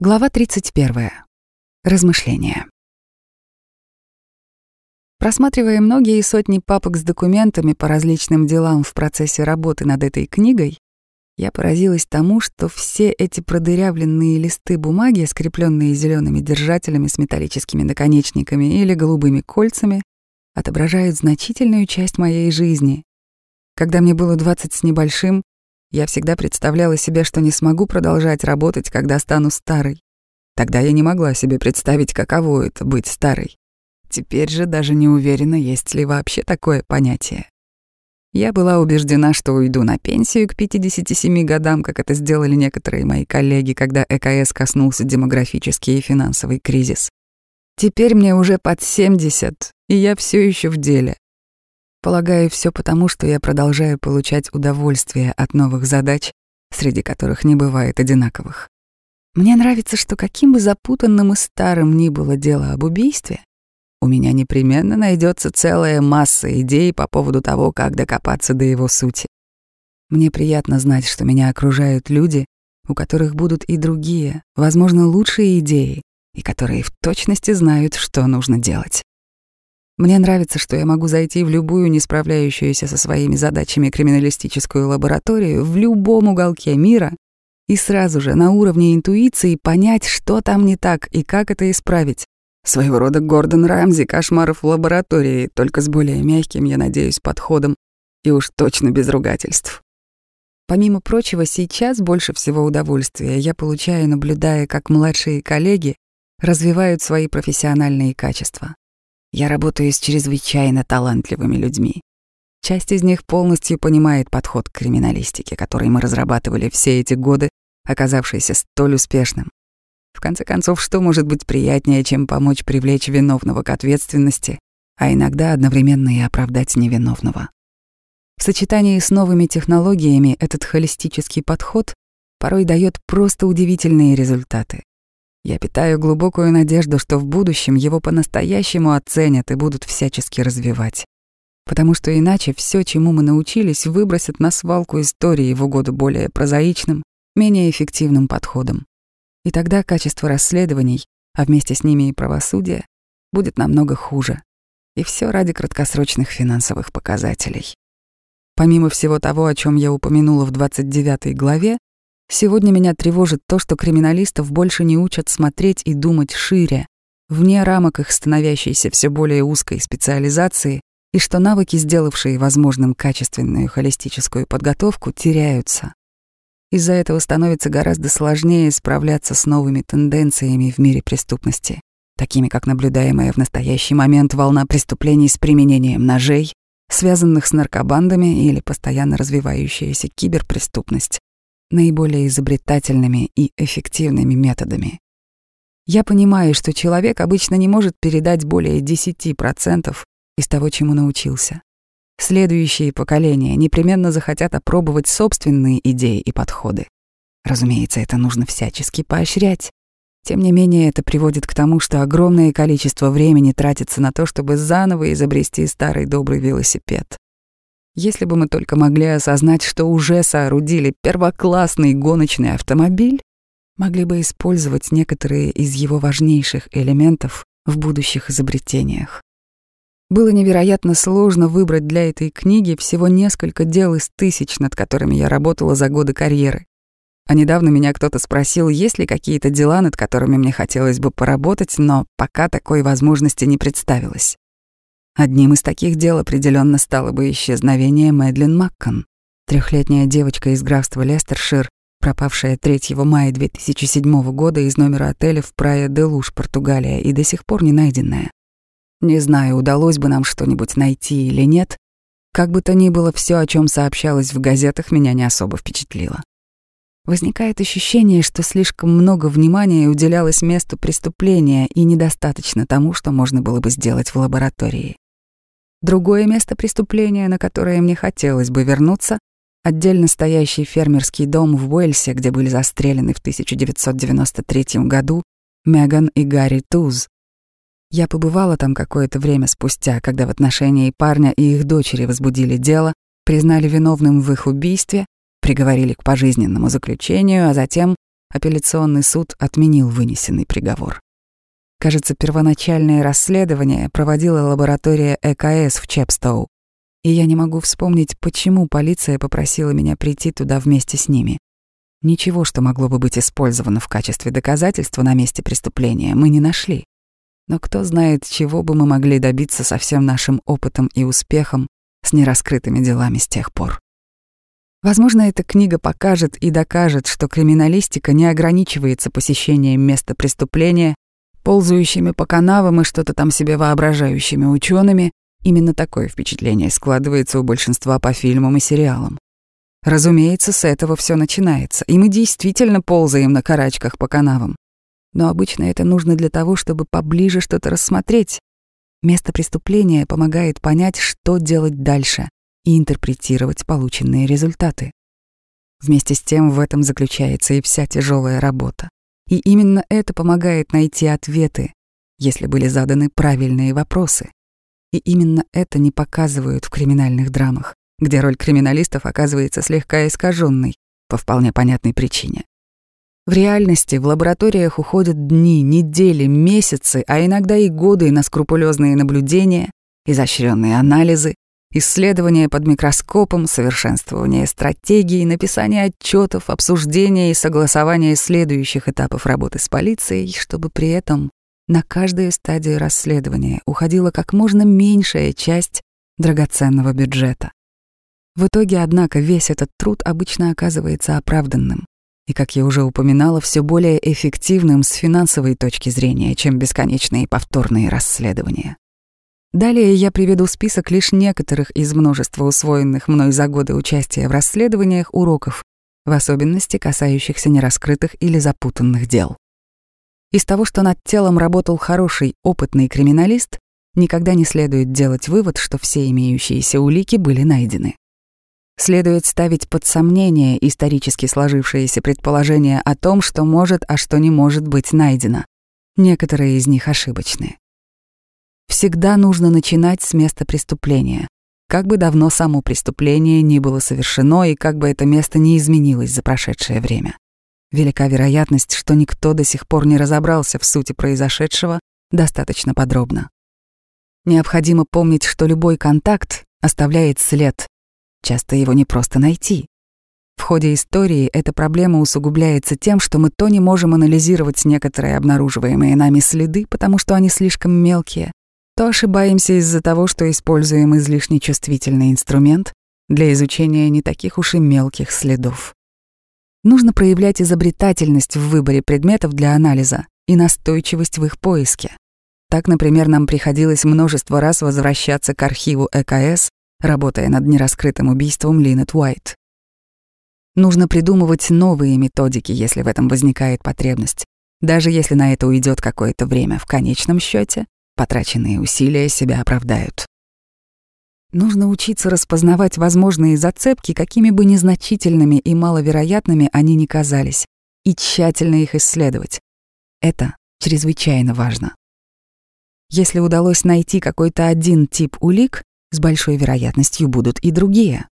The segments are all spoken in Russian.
Глава 31. Размышления. Просматривая многие сотни папок с документами по различным делам в процессе работы над этой книгой, я поразилась тому, что все эти продырявленные листы бумаги, скрепленные зелеными держателями с металлическими наконечниками или голубыми кольцами, отображают значительную часть моей жизни. Когда мне было 20 с небольшим, я всегда представляла себе, что не смогу продолжать работать, когда стану старой. Тогда я не могла себе представить, каково это — быть старой. Теперь же даже не уверена, есть ли вообще такое понятие. Я была убеждена, что уйду на пенсию к 57 годам, как это сделали некоторые мои коллеги, когда ЭКС коснулся демографический и финансовый кризис. Теперь мне уже под 70, и я все еще в деле. Полагаю, все потому, что я продолжаю получать удовольствие от новых задач, среди которых не бывает одинаковых. Мне нравится, что каким бы запутанным и старым ни было дело об убийстве, у меня непременно найдется целая масса идей по поводу того, как докопаться до его сути. Мне приятно знать, что меня окружают люди, у которых будут и другие, возможно, лучшие идеи, и которые в точности знают, что нужно делать. Мне нравится, что я могу зайти в любую не справляющуюся со своими задачами криминалистическую лабораторию в любом уголке мира и сразу же на уровне интуиции понять, что там не так и как это исправить. Своего рода Гордон Рамзи кошмаров в лаборатории, только с более мягким, я надеюсь, подходом и уж точно без ругательств. Помимо прочего, сейчас больше всего удовольствия я получаю, наблюдая, как младшие коллеги развивают свои профессиональные качества. Я работаю с чрезвычайно талантливыми людьми. Часть из них полностью понимает подход к криминалистике, который мы разрабатывали все эти годы, оказавшийся столь успешным. В конце концов, что может быть приятнее, чем помочь привлечь виновного к ответственности, а иногда одновременно и оправдать невиновного? В сочетании с новыми технологиями этот холистический подход порой дает просто удивительные результаты. Я питаю глубокую надежду, что в будущем его по-настоящему оценят и будут всячески развивать. Потому что иначе все, чему мы научились, выбросят на свалку истории в угоду более прозаичным, менее эффективным подходом. И тогда качество расследований, а вместе с ними и правосудие, будет намного хуже. И все ради краткосрочных финансовых показателей. Помимо всего того, о чем я упомянула в 29 главе, Сегодня меня тревожит то, что криминалистов больше не учат смотреть и думать шире, вне рамок их становящейся все более узкой специализации, и что навыки, сделавшие возможным качественную холистическую подготовку, теряются. Из-за этого становится гораздо сложнее справляться с новыми тенденциями в мире преступности, такими как наблюдаемая в настоящий момент волна преступлений с применением ножей, связанных с наркобандами или постоянно развивающаяся киберпреступность наиболее изобретательными и эффективными методами. Я понимаю, что человек обычно не может передать более 10% из того, чему научился. Следующие поколения непременно захотят опробовать собственные идеи и подходы. Разумеется, это нужно всячески поощрять. Тем не менее, это приводит к тому, что огромное количество времени тратится на то, чтобы заново изобрести старый добрый велосипед. Если бы мы только могли осознать, что уже соорудили первоклассный гоночный автомобиль, могли бы использовать некоторые из его важнейших элементов в будущих изобретениях. Было невероятно сложно выбрать для этой книги всего несколько дел из тысяч, над которыми я работала за годы карьеры. А недавно меня кто-то спросил, есть ли какие-то дела, над которыми мне хотелось бы поработать, но пока такой возможности не представилось. Одним из таких дел определенно стало бы исчезновение Мэдлин Маккон, трехлетняя девочка из графства Лестершир, пропавшая 3 мая 2007 года из номера отеля в Прая-де-Луш, Португалия, и до сих пор не найденная. Не знаю, удалось бы нам что-нибудь найти или нет. Как бы то ни было, все, о чем сообщалось в газетах, меня не особо впечатлило. Возникает ощущение, что слишком много внимания уделялось месту преступления и недостаточно тому, что можно было бы сделать в лаборатории. Другое место преступления, на которое мне хотелось бы вернуться, отдельно стоящий фермерский дом в Уэльсе, где были застрелены в 1993 году Меган и Гарри Туз. Я побывала там какое-то время спустя, когда в отношении парня и их дочери возбудили дело, признали виновным в их убийстве, приговорили к пожизненному заключению, а затем апелляционный суд отменил вынесенный приговор. Кажется, первоначальное расследование проводила лаборатория ЭКС в Чепстоу, и я не могу вспомнить, почему полиция попросила меня прийти туда вместе с ними. Ничего, что могло бы быть использовано в качестве доказательства на месте преступления, мы не нашли. Но кто знает, чего бы мы могли добиться со всем нашим опытом и успехом с нераскрытыми делами с тех пор. Возможно, эта книга покажет и докажет, что криминалистика не ограничивается посещением места преступления ползающими по канавам и что-то там себе воображающими учеными, именно такое впечатление складывается у большинства по фильмам и сериалам. Разумеется, с этого все начинается, и мы действительно ползаем на карачках по канавам. Но обычно это нужно для того, чтобы поближе что-то рассмотреть. Место преступления помогает понять, что делать дальше, и интерпретировать полученные результаты. Вместе с тем в этом заключается и вся тяжелая работа. И именно это помогает найти ответы, если были заданы правильные вопросы. И именно это не показывают в криминальных драмах, где роль криминалистов оказывается слегка искаженной по вполне понятной причине. В реальности в лабораториях уходят дни, недели, месяцы, а иногда и годы на скрупулезные наблюдения, изощренные анализы, Исследования под микроскопом, совершенствование стратегий, написание отчетов, обсуждение и согласование следующих этапов работы с полицией, чтобы при этом на каждую стадию расследования уходила как можно меньшая часть драгоценного бюджета. В итоге, однако, весь этот труд обычно оказывается оправданным и, как я уже упоминала, все более эффективным с финансовой точки зрения, чем бесконечные повторные расследования. Далее я приведу список лишь некоторых из множества усвоенных мной за годы участия в расследованиях уроков, в особенности касающихся нераскрытых или запутанных дел. Из того, что над телом работал хороший, опытный криминалист, никогда не следует делать вывод, что все имеющиеся улики были найдены. Следует ставить под сомнение исторически сложившиеся предположения о том, что может, а что не может быть найдено. Некоторые из них ошибочны. Всегда нужно начинать с места преступления. Как бы давно само преступление ни было совершено и как бы это место не изменилось за прошедшее время. Велика вероятность, что никто до сих пор не разобрался в сути произошедшего достаточно подробно. Необходимо помнить, что любой контакт оставляет след. Часто его не просто найти. В ходе истории эта проблема усугубляется тем, что мы то не можем анализировать некоторые обнаруживаемые нами следы, потому что они слишком мелкие, то ошибаемся из-за того, что используем излишне чувствительный инструмент для изучения не таких уж и мелких следов. Нужно проявлять изобретательность в выборе предметов для анализа и настойчивость в их поиске. Так, например, нам приходилось множество раз возвращаться к архиву ЭКС, работая над нераскрытым убийством Линет Уайт. Нужно придумывать новые методики, если в этом возникает потребность. Даже если на это уйдет какое-то время, в конечном счете Потраченные усилия себя оправдают. Нужно учиться распознавать возможные зацепки, какими бы незначительными и маловероятными они ни казались, и тщательно их исследовать. Это чрезвычайно важно. Если удалось найти какой-то один тип улик, с большой вероятностью будут и другие.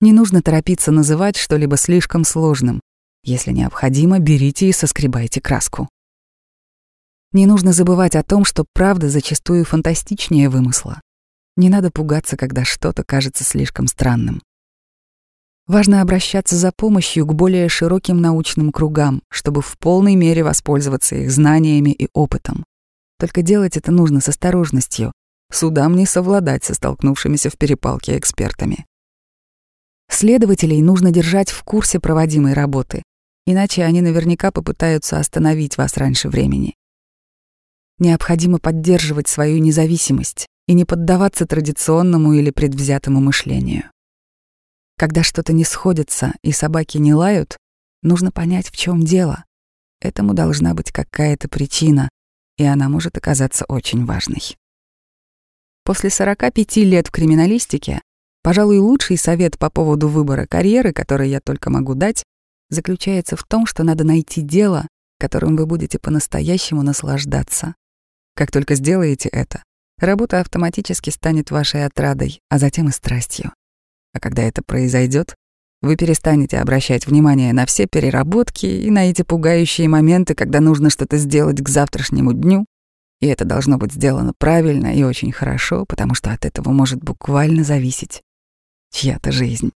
Не нужно торопиться называть что-либо слишком сложным. Если необходимо, берите и соскребайте краску. Не нужно забывать о том, что правда зачастую фантастичнее вымысла. Не надо пугаться, когда что-то кажется слишком странным. Важно обращаться за помощью к более широким научным кругам, чтобы в полной мере воспользоваться их знаниями и опытом. Только делать это нужно с осторожностью. Судам не совладать со столкнувшимися в перепалке экспертами. Следователей нужно держать в курсе проводимой работы, иначе они наверняка попытаются остановить вас раньше времени. Необходимо поддерживать свою независимость и не поддаваться традиционному или предвзятому мышлению. Когда что-то не сходится и собаки не лают, нужно понять, в чем дело. Этому должна быть какая-то причина, и она может оказаться очень важной. После 45 лет в криминалистике, пожалуй, лучший совет по поводу выбора карьеры, который я только могу дать, заключается в том, что надо найти дело, которым вы будете по-настоящему наслаждаться. Как только сделаете это, работа автоматически станет вашей отрадой, а затем и страстью. А когда это произойдет, Вы перестанете обращать внимание на все переработки и на эти пугающие моменты, когда нужно что-то сделать к завтрашнему дню, и это должно быть сделано правильно и очень хорошо, потому что от этого может буквально зависеть чья-то жизнь.